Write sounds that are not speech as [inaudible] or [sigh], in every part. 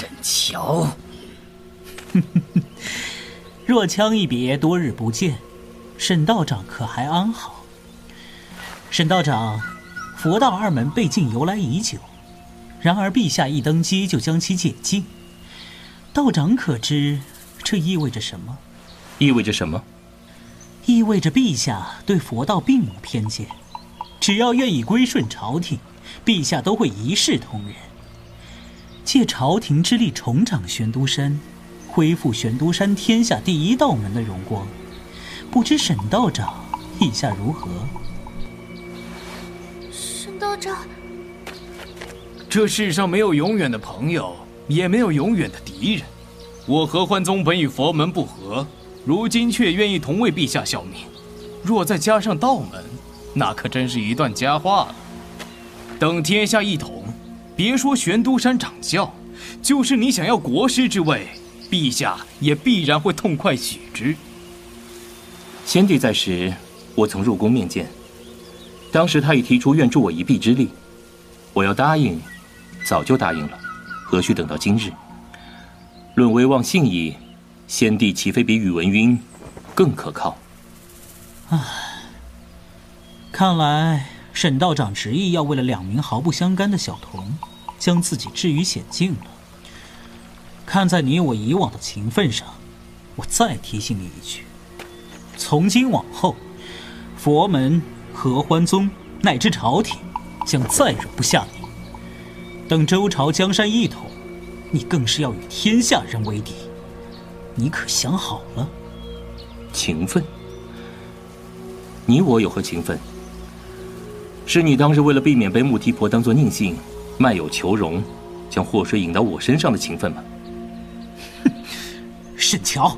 沈乔。[laughs] 若羌一别，多日不见，沈道长可还安好？沈道长，佛道二门被禁由来已久，然而陛下一登基就将其解禁，道长可知这意味着什么？意味着什么？意味着陛下对佛道并无偏见，只要愿意归顺朝廷，陛下都会一视同仁，借朝廷之力重掌玄都山。恢复玄都山天下第一道门的荣光，不知沈道长意下如何？沈道长，这世上没有永远的朋友，也没有永远的敌人。我合欢宗本与佛门不和，如今却愿意同为陛下效命。若再加上道门，那可真是一段佳话了。等天下一统，别说玄都山掌教，就是你想要国师之位。陛下也必然会痛快许之。先帝在时，我曾入宫面见，当时他已提出愿助我一臂之力，我要答应，早就答应了，何须等到今日？论威望信义，先帝岂非比宇文赟更可靠？唉，看来沈道长执意要为了两名毫不相干的小童，将自己置于险境了。看在你我以往的情分上，我再提醒你一句：从今往后，佛门、合欢宗乃至朝廷，将再容不下你。等周朝江山一统，你更是要与天下人为敌。你可想好了？情分？你我有何情分？是你当日为了避免被穆提婆当作佞幸，卖友求荣，将祸水引到我身上的情分吗？[laughs] 沈乔，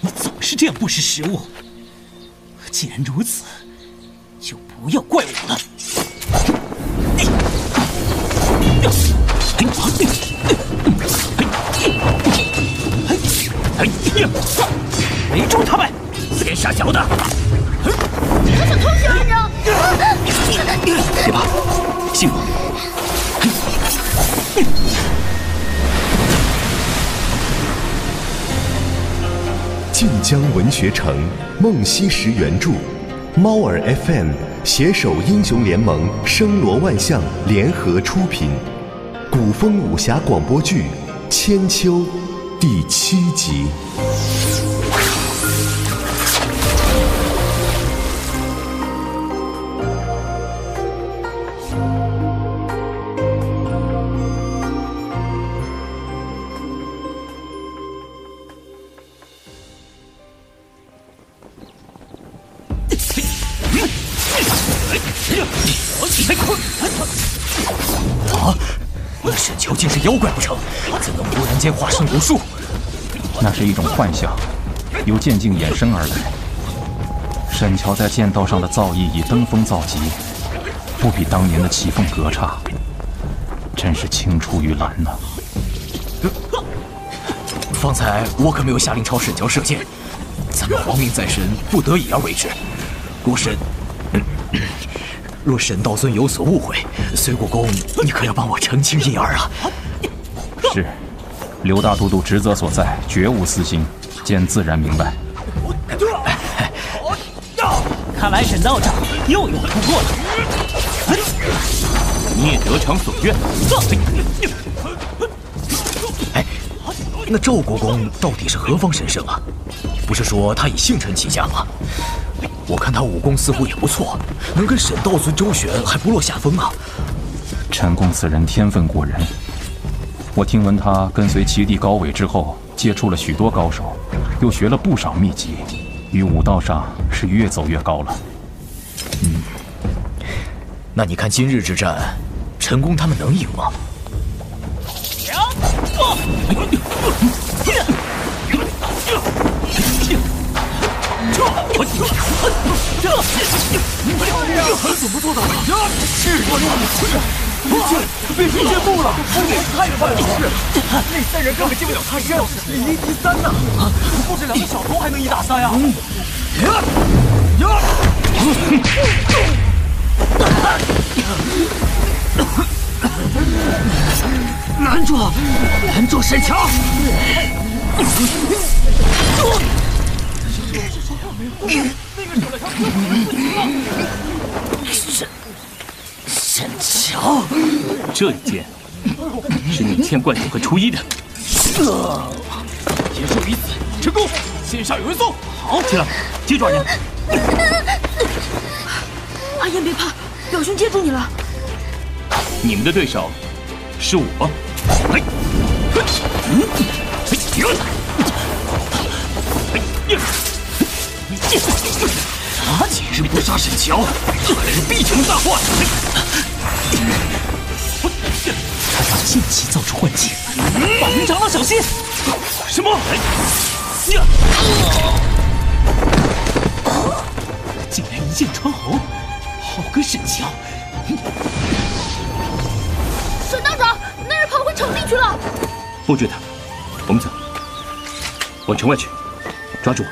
你总是这样不识时务。既然如此，就不要怪我了。围住他们！天下小的，江文学城，梦溪石原著，猫耳 FM 携手英雄联盟、声罗万象联合出品，古风武侠广播剧《千秋》第七集。妖怪不成？怎能忽然间化身无数？那是一种幻象，由剑境衍生而来。沈乔在剑道上的造诣已登峰造极，不比当年的齐凤阁差，真是青出于蓝呐。方才我可没有下令朝沈乔射箭，咱们皇命在身，不得已而为之。若沈，若沈道尊有所误会，随国公，你可要帮我澄清一二啊！是，刘大都督职责所在，绝无私心，朕自然明白。看来沈道长又有突破了。你也得偿所愿。哎，那赵国公到底是何方神圣啊？不是说他以姓陈起家吗？我看他武功似乎也不错，能跟沈道尊周旋，还不落下风啊。陈公此人天分过人。我听闻他跟随齐帝高伟之后，接触了许多高手，又学了不少秘籍，于武道上是越走越高了。嗯，那你看今日之战，陈公他们能赢吗？怎么做到的？是别剑，变成剑幕了！太快了！那三人根本进不了他身，以一敌三呐！不止两个小童还能一打三呀呀？拦住！拦住！沈乔。沈沈乔，这一剑是你欠怪总和初一的。结束于此，成功！线上有人送。好，七郎，接住阿言。阿言别怕，表兄接住你了。你们的对手是我。哎，他今日不杀沈乔，看来是必成大患。他让剑气造出幻境，法云长老小心！什么？竟然一剑穿喉，好个沈乔！沈道长，那人跑回城里去了。不追他，我们走，往城外去，抓住我。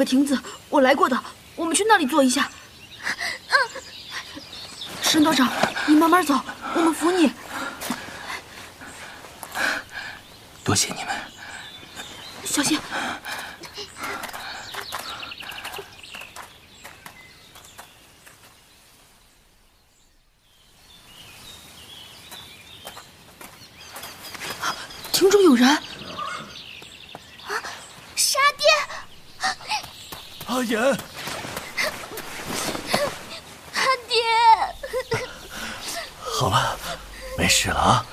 个亭子，我来过的，我们去那里坐一下。沈道长，你慢慢走，我们扶你。多谢你们。小心。亭中有人。啊！杀爹！阿言，阿爹！好了，没事了啊。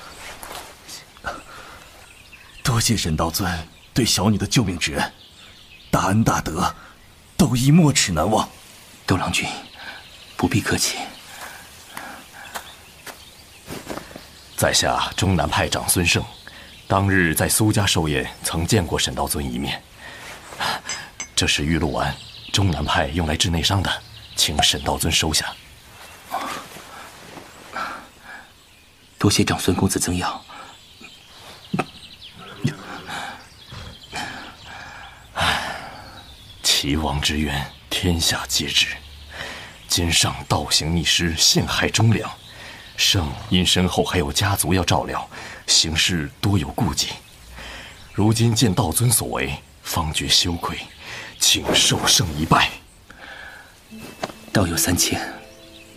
多谢沈道尊对小女的救命之恩，大恩大德，斗义没齿难忘。窦郎君，不必客气。在下中南派长孙晟，当日在苏家寿宴曾见过沈道尊一面。这是玉露丸，中南派用来治内伤的，请沈道尊收下。多谢长孙公子赠药。齐王之冤，天下皆知。今上倒行逆施，陷害忠良。圣因身后还有家族要照料，行事多有顾忌。如今见道尊所为，方觉羞愧，请受圣一拜。道有三千，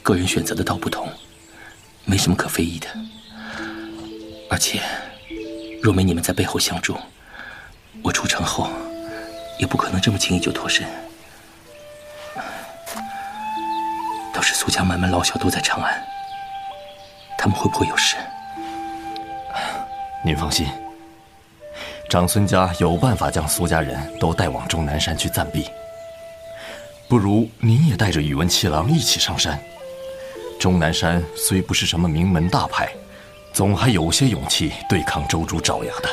个人选择的道不同，没什么可非议的。而且，若没你们在背后相助，我出城后也不可能这么轻易就脱身。倒是苏家满门老小都在长安，他们会不会有事？您放心，长孙家有办法将苏家人都带往终南山去暂避。不如您也带着宇文七郎一起上山。终南山虽不是什么名门大派，总还有些勇气对抗州主爪牙的。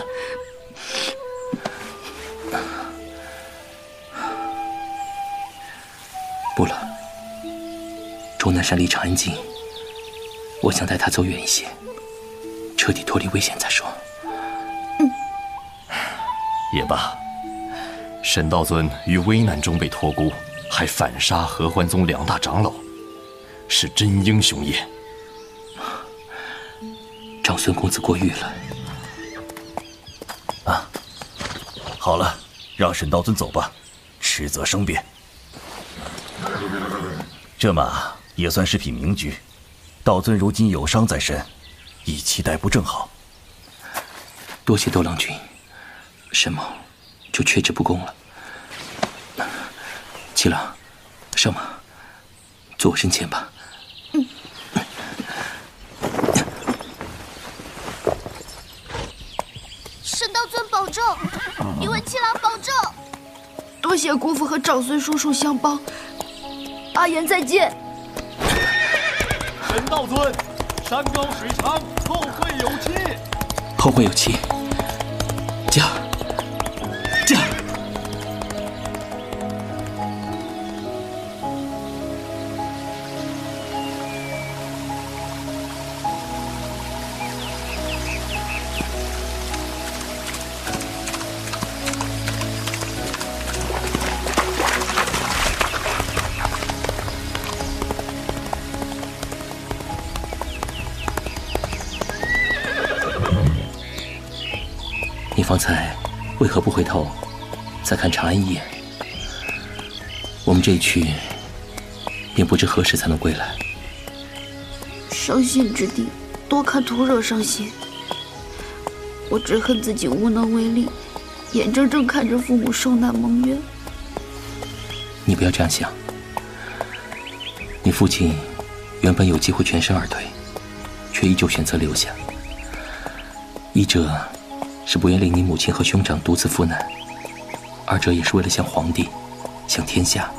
不了，终南山离长安近，我想带他走远一些，彻底脱离危险再说。也罢，沈道尊于危难中被托孤，还反杀合欢宗两大长老，是真英雄也。[sighs] 长孙公子过誉了。啊，好了，让沈道尊走吧，迟则生变。这马也算是匹名驹，道尊如今有伤在身，以期待不正好。多谢窦郎君，沈某就却之不恭了。七郎，上马，坐我身前吧。嗯沈道尊保重，宇文七郎保重。多谢姑父和长孙叔叔相帮，阿岩再见。神道尊，山高水长，后会有期。后会有期。方才为何不回头，再看长安一眼？我们这一去，便不知何时才能归来。伤心之地，多看徒惹伤心。我只恨自己无能为力，眼睁睁看着父母受难蒙冤。你不要这样想。你父亲原本有机会全身而退，却依旧选择留下。医者是不愿令你母亲和兄长独自赴难，二者也是为了向皇帝、向天下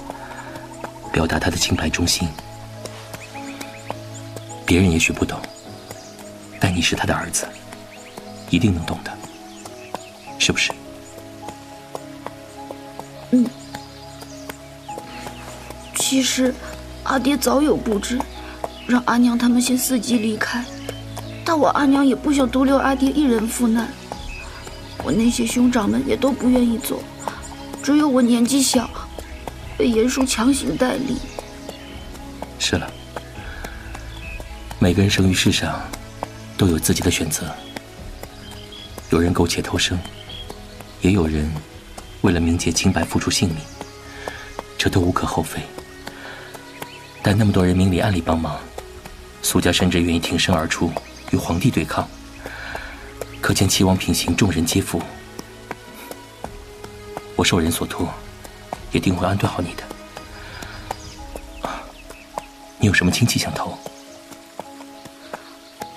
表达他的清白忠心。别人也许不懂，但你是他的儿子，一定能懂的，是不是？嗯。其实，阿爹早有布置，让阿娘他们先伺机离开。但我阿娘也不想独留阿爹一人赴难，我那些兄长们也都不愿意走，只有我年纪小，被严叔强行带离。是了，每个人生于世上，都有自己的选择。有人苟且偷生，也有人为了名节清白付出性命，这都无可厚非。但那么多人明里暗里帮忙，苏家甚至愿意挺身而出。与皇帝对抗，可见齐王品行，众人皆服。我受人所托，也定会安顿好你的。你有什么亲戚想投？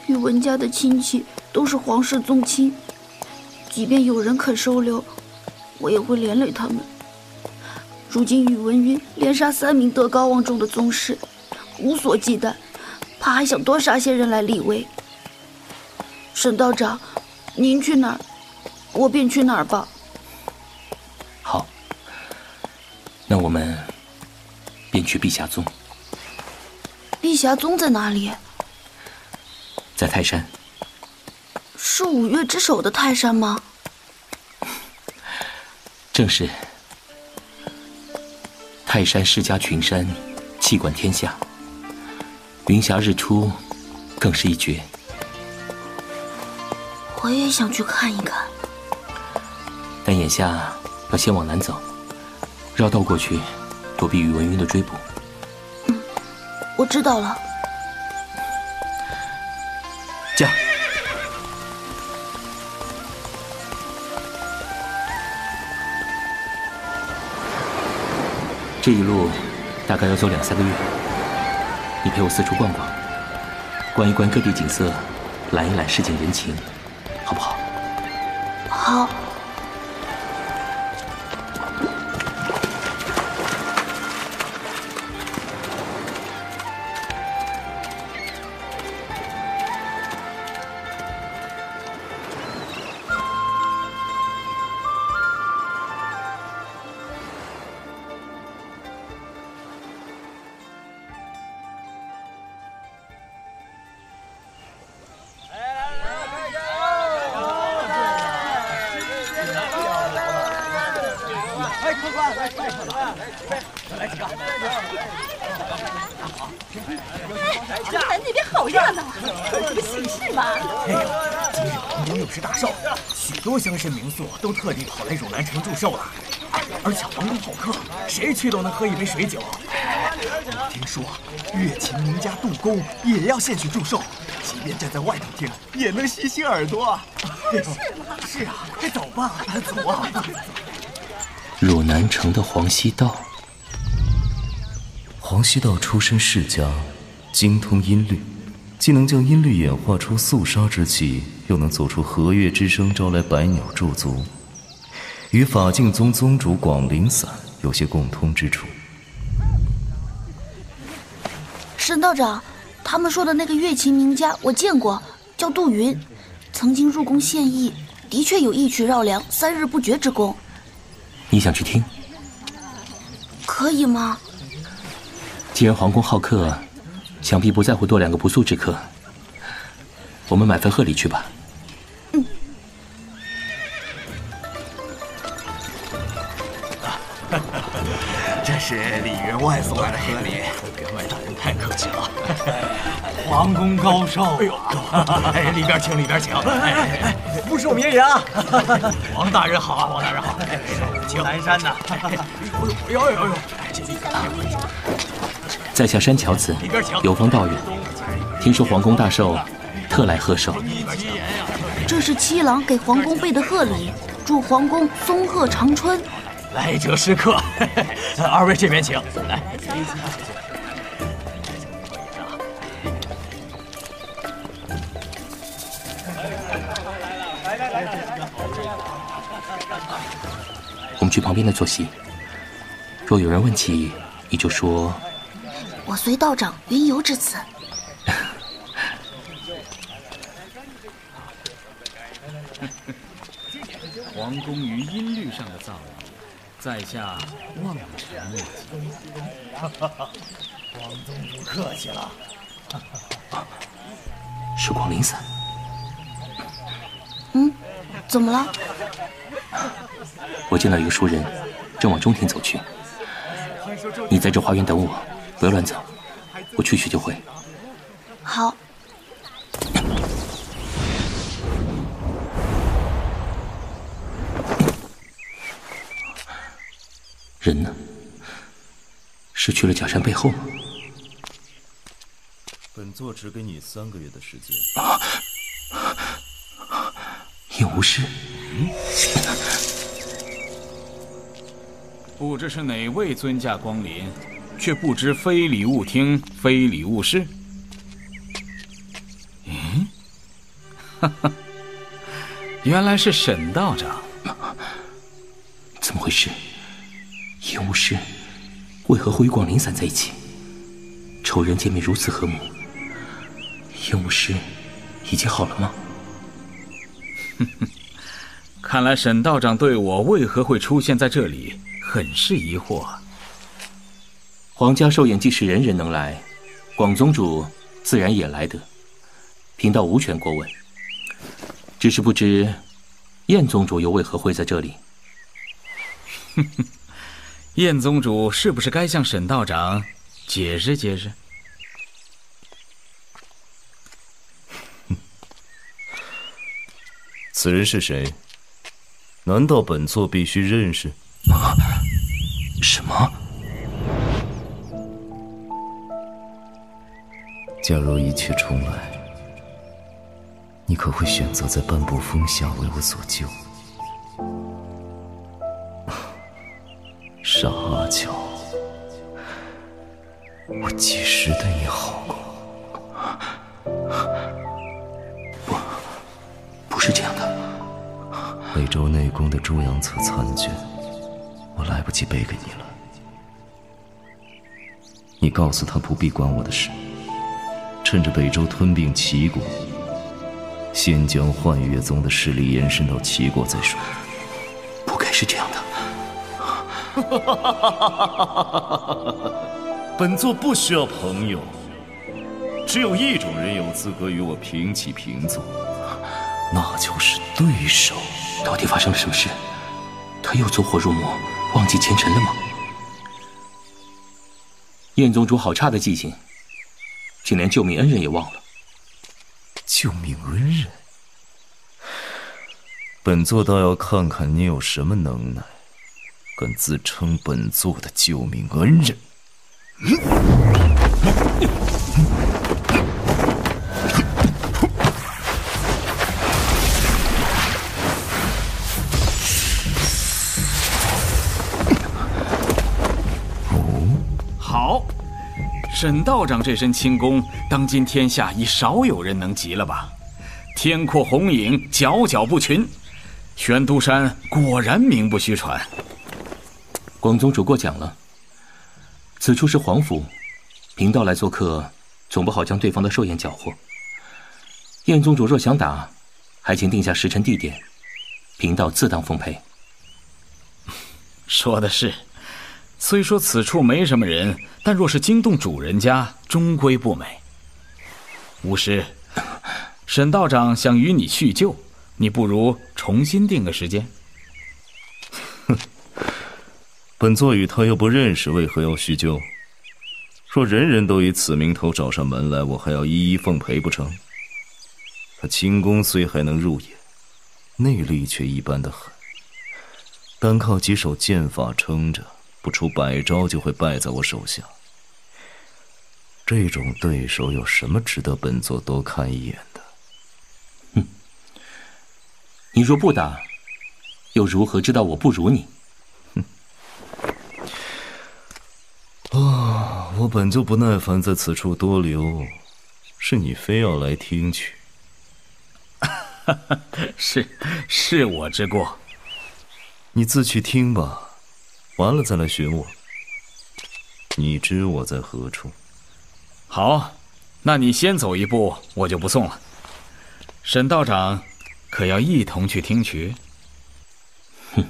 宇文家的亲戚都是皇室宗亲，即便有人肯收留，我也会连累他们。如今宇文赟连杀三名德高望重的宗室，无所忌惮，怕还想多杀些人来立威。沈道长，您去哪儿，我便去哪儿吧。好，那我们便去碧霞宗。碧霞宗在哪里？在泰山。是五岳之首的泰山吗？正是。泰山世家群山，气贯天下。云霞日出，更是一绝。我也想去看一看，但眼下要先往南走，绕道过去，躲避宇文赟的追捕。嗯，我知道了。驾！这一路大概要走两三个月，你陪我四处逛逛，观一观各地景色，览一览世间人情。顔。好。都特地跑来汝南城祝寿了，而且皇宫好客，谁去都能喝一杯水酒。我听说乐琴名家杜公也要献去祝寿，即便站在外头听，也能洗洗耳朵。是吗？是啊，快走吧，走啊！汝南城的黄溪道，黄溪道出身世家，精通音律，既能将音律演化出肃杀之气。又能做出和乐之声，招来百鸟驻足，与法镜宗宗主广陵散有些共通之处。沈道长，他们说的那个乐琴名家，我见过，叫杜云，曾经入宫献艺，的确有一曲绕梁三日不绝之功。你想去听？可以吗？既然皇宫好客，想必不在乎多两个不速之客。我们买份贺礼去吧这。[laughs] 是李员外送来的贺礼，员外大人太客气了。皇宫高寿，哎呦，哎，里边请，里边请。哎哎哎，不是我们人啊！[laughs] 王大人好啊，王大人好。请南山呐。呦呦呦呦！在下山樵子，有方道远。听说皇宫大寿，特来贺寿。这是七郎给皇宫备的贺礼，祝皇宫松鹤长春。来者是客，[laughs] 二位这边请。来。我们去旁边的坐席。若有人问起，你就说：“我随道长云游至此。[laughs] ”皇宫于音律上的造诣。在下望尘莫及。[laughs] 不客气了。是广陵散。嗯，怎么了？我见到一个熟人，正往中庭走去。你在这花园等我，不要乱走。我去去就回。好。人呢？是去了假山背后吗？本座只给你三个月的时间。啊！应无师，不知是哪位尊驾光临，却不知非礼勿听，非礼勿视。嗯，哈哈，原来是沈道长。怎么回事？燕无师为何会与广陵散在一起？仇人见面如此和睦，燕无师已经好了吗？哼哼，看来沈道长对我为何会出现在这里很是疑惑。皇家寿宴既是人人能来，广宗主自然也来得，贫道无权过问。只是不知燕宗主又为何会在这里？哼哼。燕宗主是不是该向沈道长解释解释？[laughs] 此人是谁？难道本座必须认识？什么？假如一切重来，你可会选择在半步风下为我所救？[laughs] 傻阿乔，我几时对你好过？不，不是这样的。北周内宫的朱阳册残卷，我来不及背给你了。你告诉他不必管我的事，趁着北周吞并齐国，先将幻月宗的势力延伸到齐国再说。不该是这样的。[laughs] 本座不需要朋友，只有一种人有资格与我平起平坐，那就是对手。到底发生了什么事？他又走火入魔，忘记前尘了吗？燕宗主好差的记性，竟连救命恩人也忘了。救命恩人？本座倒要看看你有什么能耐。敢自称本座的救命恩人？沈道长这身轻功，当今天下已少有人能及了吧？天阔红影，佼佼不群。玄都山果然名不虚传。广宗主过奖了。此处是皇府，贫道来做客，总不好将对方的寿宴搅和。燕宗主若想打，还请定下时辰地点，贫道自当奉陪。说的是，虽说此处没什么人，但若是惊动主人家，终归不美。巫师，沈道长想与你叙旧，你不如重新定个时间。哼 [laughs] 本座与他又不认识，为何要叙旧？若人人都以此名头找上门来，我还要一一奉陪不成？他轻功虽还能入眼，内力却一般的很，单靠几手剑法撑着，不出百招就会败在我手下。这种对手有什么值得本座多看一眼的？哼！你若不打，又如何知道我不如你？哼啊！我本就不耐烦在此处多留，是你非要来听取。[laughs] 是，是我之过。你自去听吧，完了再来寻我。你知我在何处？好，那你先走一步，我就不送了。沈道长，可要一同去听曲？哼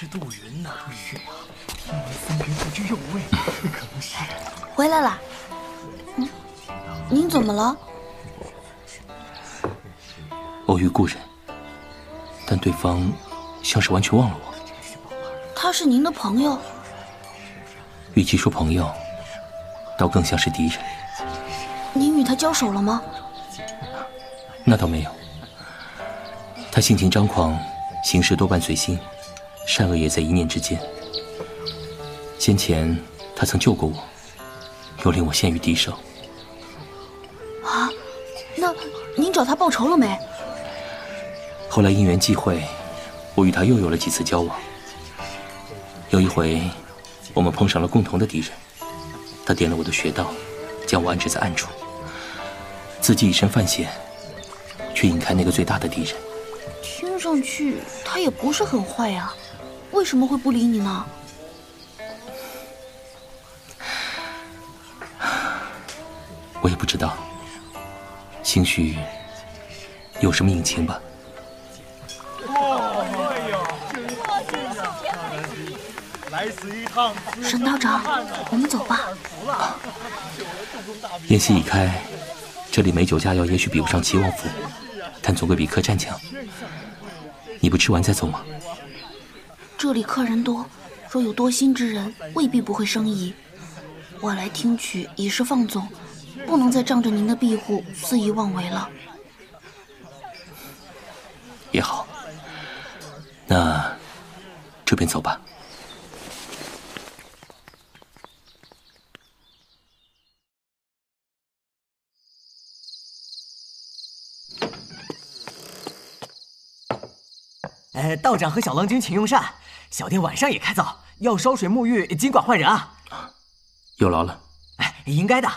是杜云呐！是啊，听闻森林不知有味，[laughs] 可能是回来了。嗯，您怎么了？偶遇故人，但对方像是完全忘了我。他是您的朋友？与其说朋友，倒更像是敌人。您与他交手了吗？那倒没有。他性情张狂，行事多半随心。善恶也在一念之间。先前他曾救过我，又令我陷于敌手。啊，那您找他报仇了没？后来因缘际会，我与他又有了几次交往。有一回，我们碰上了共同的敌人，他点了我的穴道，将我安置在暗处，自己以身犯险，去引开那个最大的敌人。听上去他也不是很坏呀。为什么会不理你呢？我也不知道，兴许有什么隐情吧。沈道长，我们走吧。宴席已开，这里美酒佳肴也许比不上齐王府，但总归比客栈强。你不吃完再走吗？这里客人多，若有多心之人，未必不会生疑。我来听曲已是放纵，不能再仗着您的庇护肆意妄为了。也好，那这边走吧。哎，道长和小郎君请用膳。小店晚上也开灶，要烧水沐浴，尽管换人啊！有劳了。哎，应该的。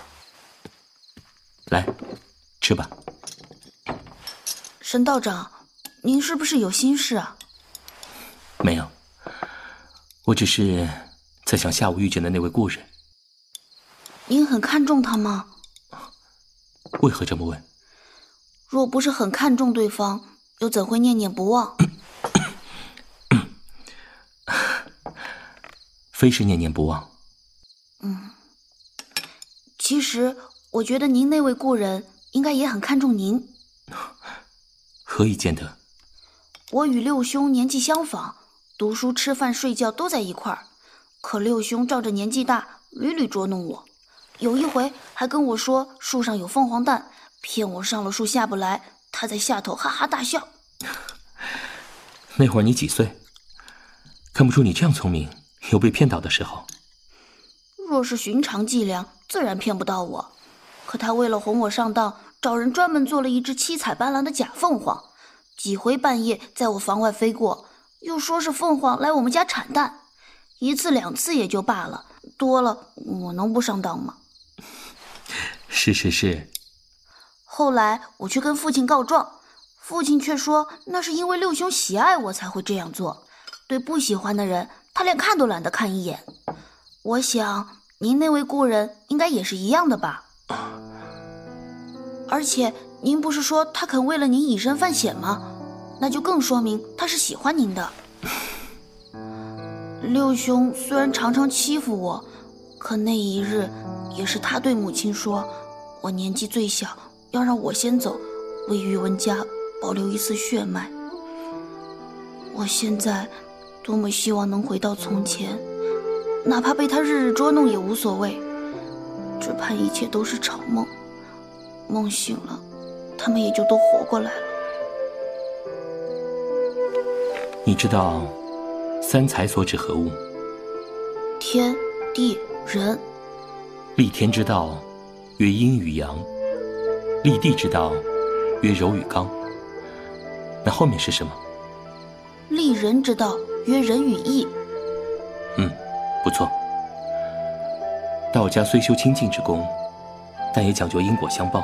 来，吃吧。沈道长，您是不是有心事啊？没有，我只是在想下午遇见的那位故人。您很看重他吗？为何这么问？若不是很看重对方，又怎会念念不忘？非是念念不忘。嗯，其实我觉得您那位故人应该也很看重您。何以见得？我与六兄年纪相仿，读书、吃饭、睡觉都在一块儿。可六兄仗着年纪大，屡屡捉弄我。有一回还跟我说树上有凤凰蛋，骗我上了树下不来。他在下头哈哈大笑。[laughs] 那会儿你几岁？看不出你这样聪明。有被骗到的时候。若是寻常伎俩，自然骗不到我。可他为了哄我上当，找人专门做了一只七彩斑斓的假凤凰，几回半夜在我房外飞过，又说是凤凰来我们家产蛋。一次两次也就罢了，多了我能不上当吗？[laughs] 是是是。后来我去跟父亲告状，父亲却说那是因为六兄喜爱我才会这样做，对不喜欢的人。他连看都懒得看一眼，我想您那位故人应该也是一样的吧。而且您不是说他肯为了您以身犯险吗？那就更说明他是喜欢您的。六兄虽然常常欺负我，可那一日也是他对母亲说，我年纪最小，要让我先走，为宇文家保留一丝血脉。我现在多么希望能回到从前，哪怕被他日日捉弄也无所谓，只盼一切都是场梦，梦醒了，他们也就都活过来了。你知道三才所指何物？天地人。立天之道，曰阴与阳；立地之道，曰柔与刚。那后面是什么？立人之道，曰仁与义。嗯，不错。道家虽修清净之功，但也讲究因果相报。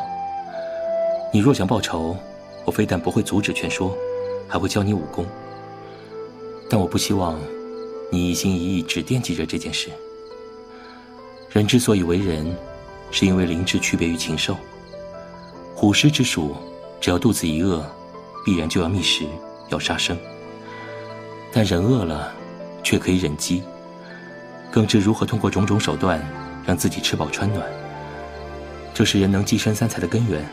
你若想报仇，我非但不会阻止劝说，还会教你武功。但我不希望你一心一意只惦记着这件事。人之所以为人，是因为灵智区别于禽兽。虎狮之属，只要肚子一饿，必然就要觅食，要杀生。但人饿了，却可以忍饥，更知如何通过种种手段让自己吃饱穿暖。这是人能跻身三才的根源，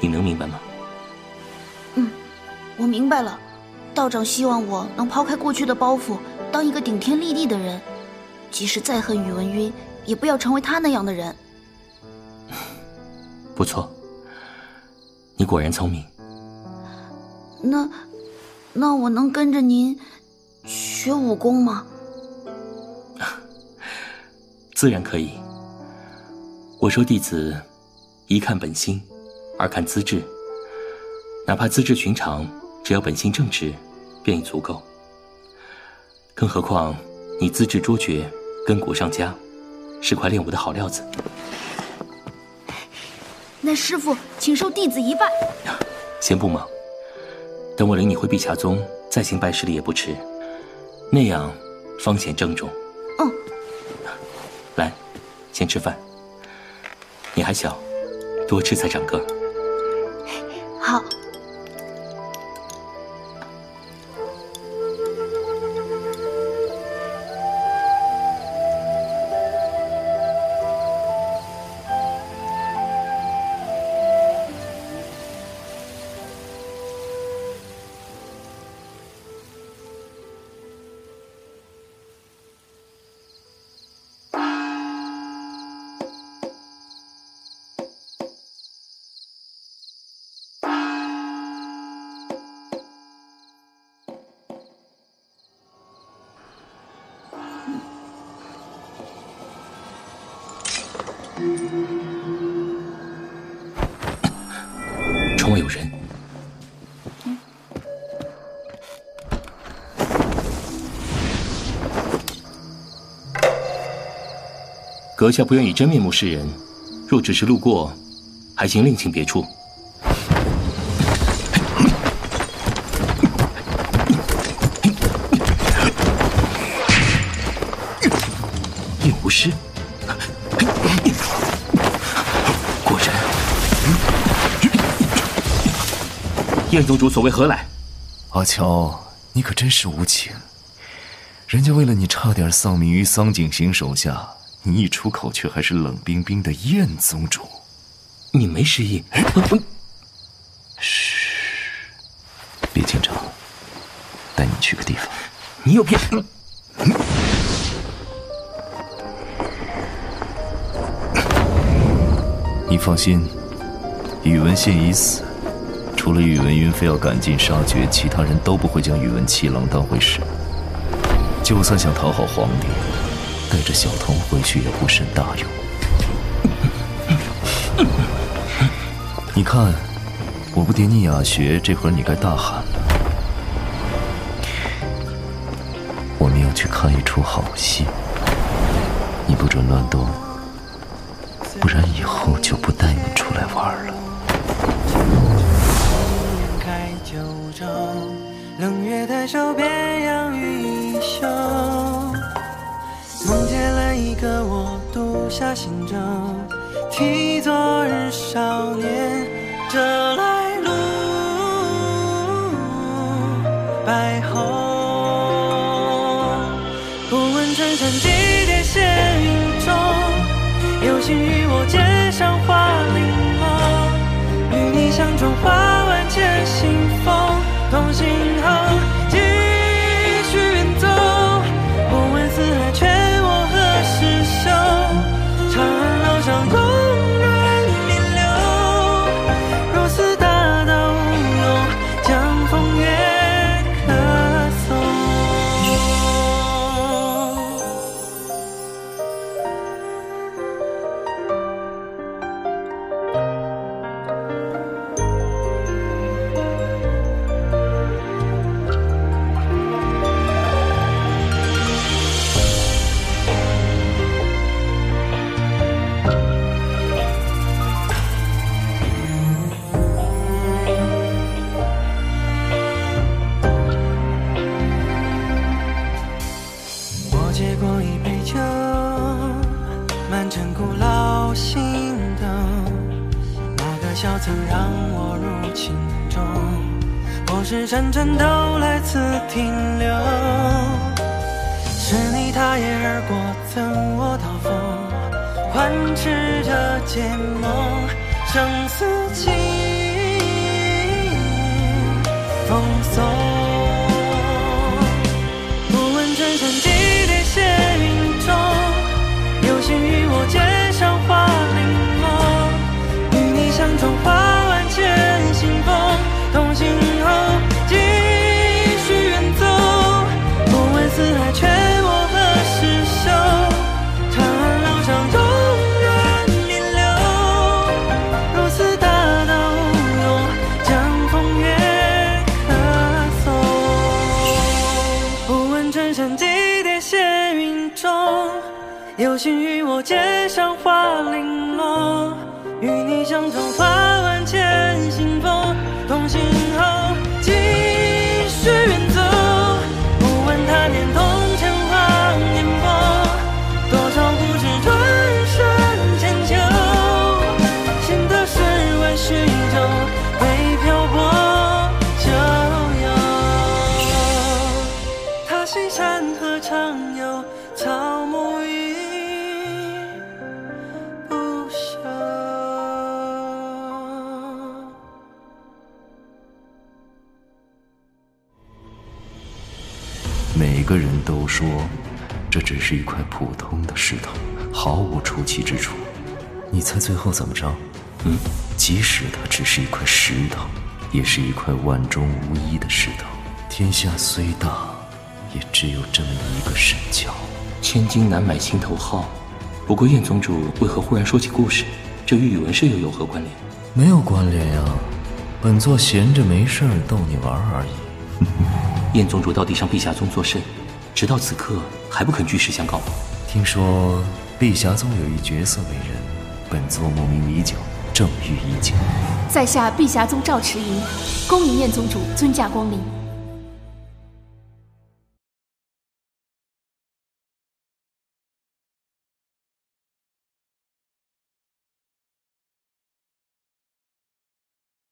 你能明白吗？嗯，我明白了。道长希望我能抛开过去的包袱，当一个顶天立地的人，即使再恨宇文赟，也不要成为他那样的人。不错，你果然聪明。那，那我能跟着您学武功吗？[laughs] 自然可以。我收弟子，一看本心，二看资质。哪怕资质寻常，只要本心正直。便已足够。更何况你资质卓绝，根骨上佳，是块练武的好料子。那师傅，请受弟子一拜。[laughs] 先不忙，等我领你回碧霞宗，再行拜师礼也不迟。那样方显郑重。嗯。来，先吃饭。你还小，多吃才长个。好。阁下不愿以真面目示人，若只是路过，还请另请别处。叶无师。果然燕宗主所为何来？阿乔，你可真是无情！人家为了你差点丧命于桑景行手下，你一出口却还是冷冰冰的燕宗主。你没失忆？嘘，别紧张，带你去个地方。你有病！你放心，宇文宪已死。除了宇文云非要赶尽杀绝，其他人都不会将宇文七郎当回事。就算想讨好皇帝，带着小童回去也不甚大用。你看，我不点你哑穴，这会儿你该大喊了。我们要去看一出好戏，你不准乱动，不然以后就不带你出来玩了。冷月抬手，便养育一袖。梦见了一个我，独下心中，替昨日少年这来路白虹，不问春山几叠斜云中，有幸与我肩上花零落，与你相撞花万千信风，同行后个人都说，这只是一块普通的石头，毫无出奇之处。你猜最后怎么着？嗯，即使它只是一块石头，也是一块万中无一的石头。天下虽大，也只有这么一个神桥。千金难买心头好。不过燕宗主为何忽然说起故事？这与宇文社又有何关联？没有关联呀、本座闲着没事儿逗你玩儿而已。[laughs] 燕宗主到底上碧霞宗作甚？直到此刻还不肯据实相告吗？听说碧霞宗有一绝色美人，本座慕名已久，正欲一见。在下碧霞宗赵迟莹，恭迎燕宗主尊驾光临。